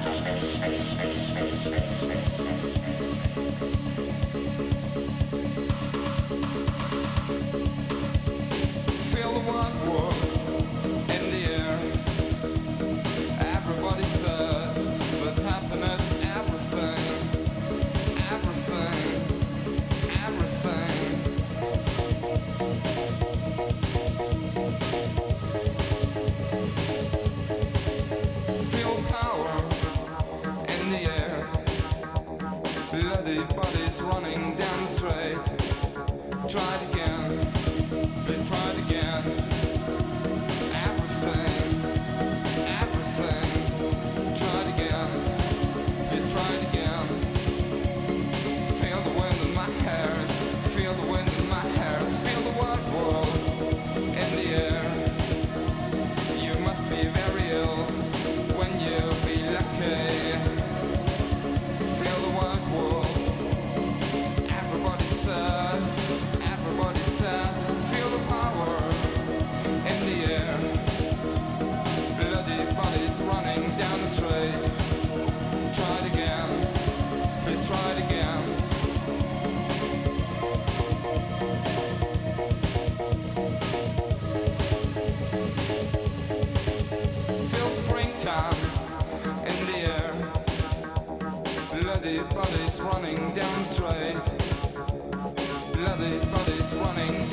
Space, space, space, space, space. coming down straight. Try Bloody bodies running down straight. Bloody bodies running